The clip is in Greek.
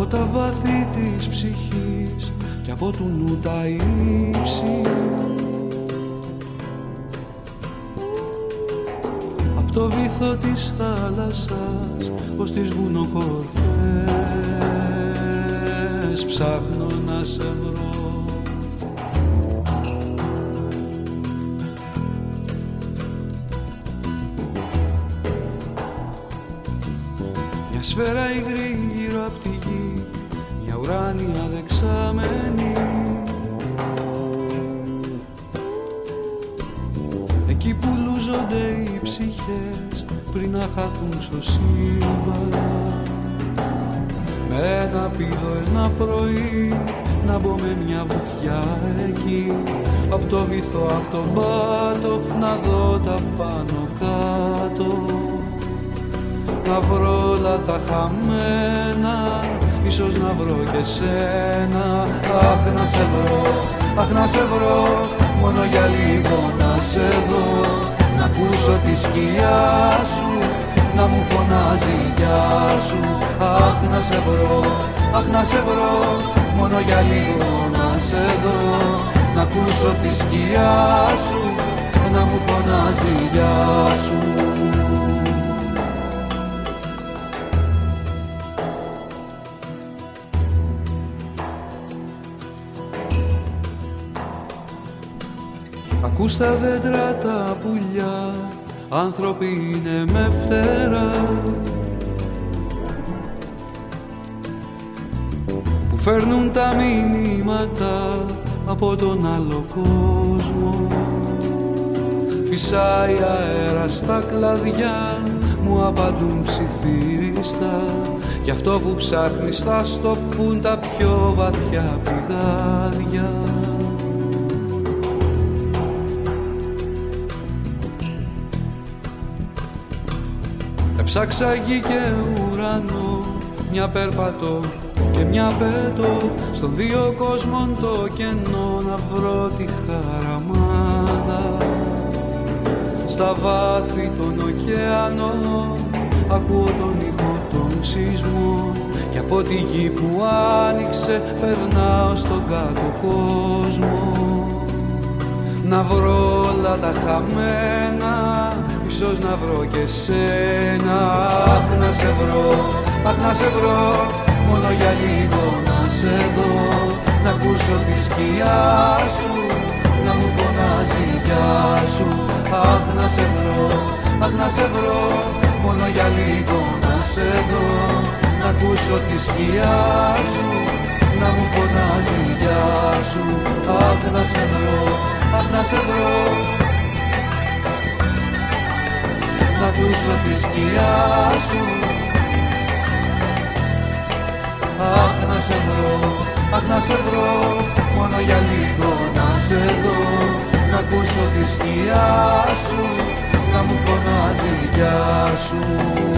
τα βάθη της ψυχής και από του νου τα ύψη. Απ' το βυθό της θάλασσας ως τις βουνοκορφές ψάχνω να σε βρω. Μια σφαίρα υγρή γύρω απ' τη γη μια ουράνια δεξάμενη Εκεί που λούζονται οι ψυχές πριν να χαθούν στο σύμπαν. Με ένα πίδο ένα πρωί να μπω με μια βουτιά εκεί. Απ' το βυθό, απ' τον πάτο να δω τα πάνω κάτω. Να βρω όλα τα χαμένα Ίσως να βρω και σένα. Αχ να σε βρω, αχ να σε βρω. Μόνο για λίγο να σε δω. Να ακούσω τη σκιά σου να μου φωνάζει γεια σου. Αχ να σε βρω, αχ να σε βρω. Μόνο για λίγο να σε δω. Να ακούσω τη σκιά σου Να μου φωνάζει γεια σου Ακούς τα δέντρα τα πουλιά άνθρωποι είναι με φτερά. Που φέρνουν τα μηνύματα από τον άλλο κόσμο. Φυσάει αέρα στα κλαδιά μου απαντούν ψιθύριστα. Γι' αυτό που ψάχνεις θα στο πουν τα πιο βαθιά πηγάδια Ψάξα γη και ουρανό Μια περπατώ και μια πέτω Στον δύο κόσμων το κενό Να βρω τη χαραμάδα. Στα βάθη των ωκεανών Ακούω τον ήχο των σεισμών Και από τη γη που άνοιξε Περνάω στον κάτω κόσμο. Να βρω όλα τα χαμένα Ίσως να βρω και σένα. Αχ να σε βρω, αχ να σε βρω. Μόνο για λίγο να σε δω. Να ακούσω τη σκιά σου Να μου φωνάζει γεια σου. Αχ να σε βρω, αχ να σε βρω. Μόνο για λίγο να σε δω. Να ακούσω τη σκιά σου να μου φωνάζει γεια σου. Αχ να σε βρω, αχ να σε βρω να ακούσω τη σκιά σου. Αχ να σε βρω, αχ να σε βρω Μόνο για λίγο να σε δω. Να ακούσω τη σκιά σου Να μου φωνάζει γεια σου